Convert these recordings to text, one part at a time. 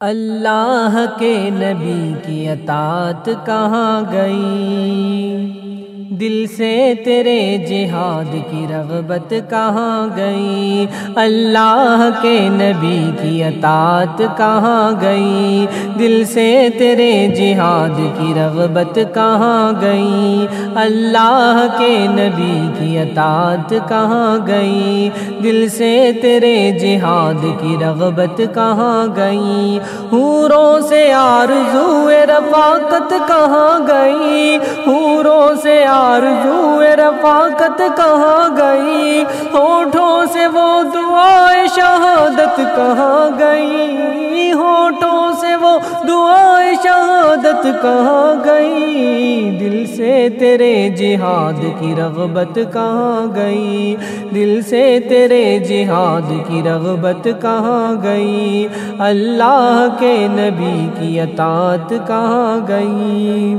اللہ کے نبی کی اطاعت کہاں گئی؟ دل سے تیرے جہاد کی رغبت کہاں گئی؟ اللہ کے نبی کی اطاعت کہاں گئی؟ دل سے تیرے جہاد کی رغبت کہاں گئی؟ اللہ کے نبی کی اطاعت کہاں گئی؟ دل سے تیرے جہاد کی رغبت کہاں گئی؟ حوروں سے آرزو رفاقت کہاں گئی؟ حوروں سے آرزو رفاقت کہاں گئی ہوٹھوں سے وہ دعائیں شہادت کہاں گئی ہوٹھوں سے وہ دعائیں شہادت کہاں گئی دل سے تیرے جہاد کی رغبت کہاں گئی دل سے تیرے جہاد کی رغبت کہاں گئی اللہ کے نبی کی اطاعت کہاں گئی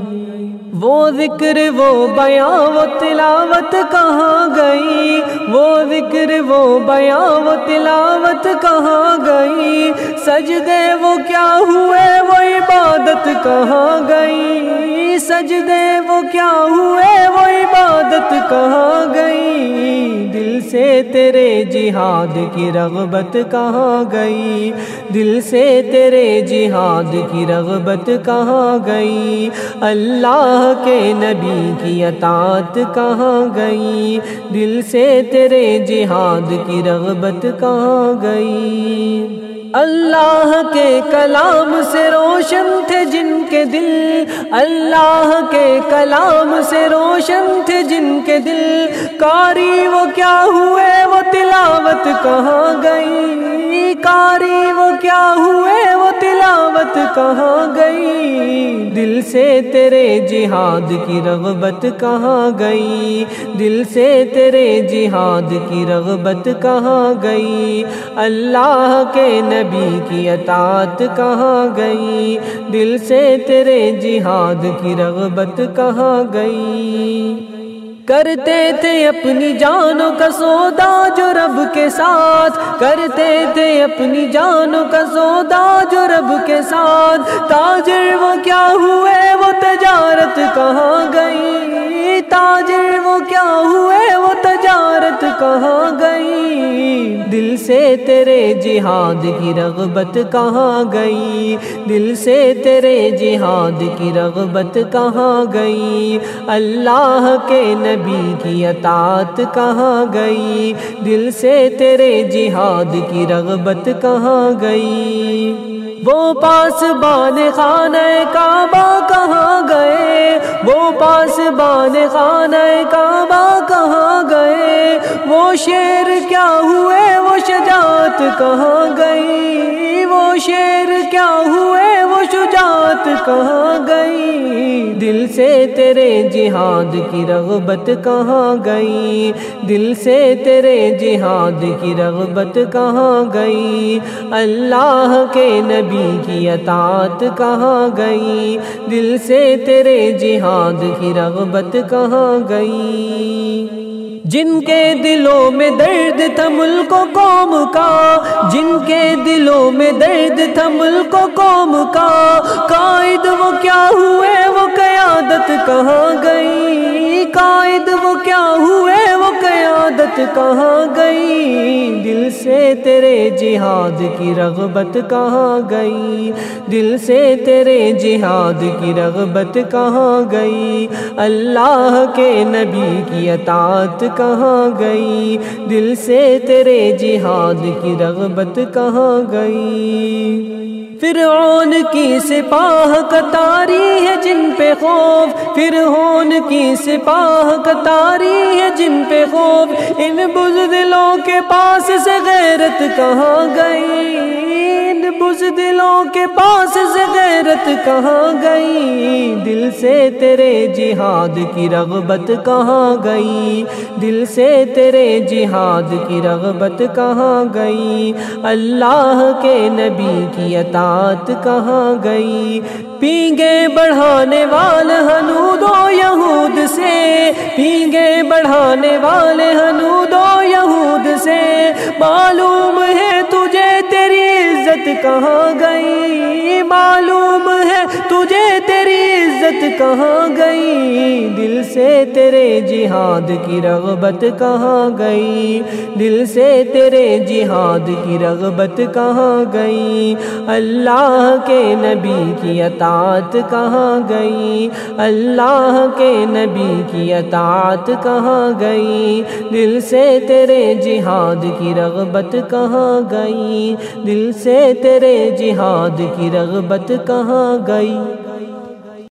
وہ ذکر وہ بیاں وہ تلاوت کہاں گئی؟ وہ ذکر وہ بیاں وہ تلاوت کہاں گئی؟ سجدے وہ کیا ہوئے؟ وہ عبادت کہاں گئی؟ سجدے وہ کیا ہوئے؟ وہ عبادت کہاں گئی؟ سے تیرے جہاد کی رغبت کہاں گئی؟ دل سے تیرے جہاد کی رغبت کہاں گئی؟ اللہ کے نبی کی اطاعت کہاں گئی؟ دل سے تیرے جہاد کی رغبت کہاں گئی؟ اللہ کے کلام سے روشن تھے جن کے دل، اللہ کے کلام سے روشن تھے جن کے دل۔ کاری وہ کیا ہوئے؟ وہ تلاوت کہاں گئی؟ کاری وہ کیا ہوئے؟ وہ تلاوت کہاں گئی؟ دل سے تیرے جہاد کی رغبت کہاں گئی؟ دل سے تیرے جہاد کی رغبت کہاں گئی؟ اللہ کے نبی کی اطاعت کہاں گئی؟ دل سے تیرے جہاد کی رغبت کہاں گئی؟ کرتے تھے اپنی جانوں کا سودا جو رب کے ساتھ۔ کرتے تھے اپنی جانوں کا سودا جو رب کے ساتھ۔ تاجر وہ کیا ہوئے؟ وہ تجارت کہاں گئی؟ تاجر وہ کیا ہوئے؟ وہ تجارت کہاں گئی؟ دل سے تیرے جہاد کی رغبت کہاں گئی؟ دل سے تیرے جہاد کی رغبت کہاں گئی؟ اللہ کے نبی کی اطاعت کہاں گئی؟ دل سے تیرے جہاد کی رغبت کہاں گئی؟ وہ پاس بان خانہ کعبہ کہاں گئے؟ وہ پاس بان خانہ کعبہ کہاں گئے؟ وہ شیر کیا ہوئے وہ شجاعت کہاں گئی؟ وہ شیر کیا ہوئے؟ وہ شجاعت کہاں گئی؟ دل سے تیرے جہاد کی رغبت کہاں گئی؟ دل سے تیرے جہاد کی رغبت کہاں گئی؟ اللہ کے نبی کی اطاعت کہاں گئی؟ دل سے تیرے جہاد کی رغبت کہاں گئی؟ جن کے دلوں میں درد تھا ملک و قوم کا، جن کے دلوں میں درد تھا ملک و قوم کا۔ قائد وہ کیا ہوئے؟ وہ قیادت کہاں گئی؟ قائد وہ کیا ہوئے؟ وہ کہاں گئی؟ دل سے تیرے جہاد کی رغبت کہاں گئی؟ دل سے تیرے جہاد کی رغبت کہاں گئی؟ اللہ کے نبی کی اطاعت کہاں گئی؟ دل سے تیرے جہاد کی رغبت کہاں گئی؟ فرعون کی سپاہ کتاری ہے جن پہ خوف، فرعون کی سپاہ کتاری ہے جن پہ خوف۔ ان بزدلوں کے پاس سے غیرت کہاں گئی؟ ان بزدلوں کے پاس سے غیرت کہاں گئی؟ دل سے تیرے جہاد کی رغبت کہاں گئی؟ دل سے تیرے جہاد کی رغبت کہاں گئی؟ اللہ کے نبی کی عطا کہاں گئی؟ پینگے بڑھانے والے ہنود و یہود سے، پینگے بڑھانے والے ہنود و یہود سے، معلوم ہے کہاں گئی؟ معلوم ہے تجھے عزت کہاں گئی؟ دل سے تیرے جہاد کی رغبت کہاں گئی؟ دل سے تیرے جہاد کی رغبت کہاں گئی؟ اللہ کے نبی کی اطاعت کہاں گئی؟ اللہ کے نبی کی اطاعت کہاں گئی؟ دل سے تیرے جہاد کی رغبت کہاں گئی؟ دل سے تیرے جہاد کی رغبت کہاں گئی؟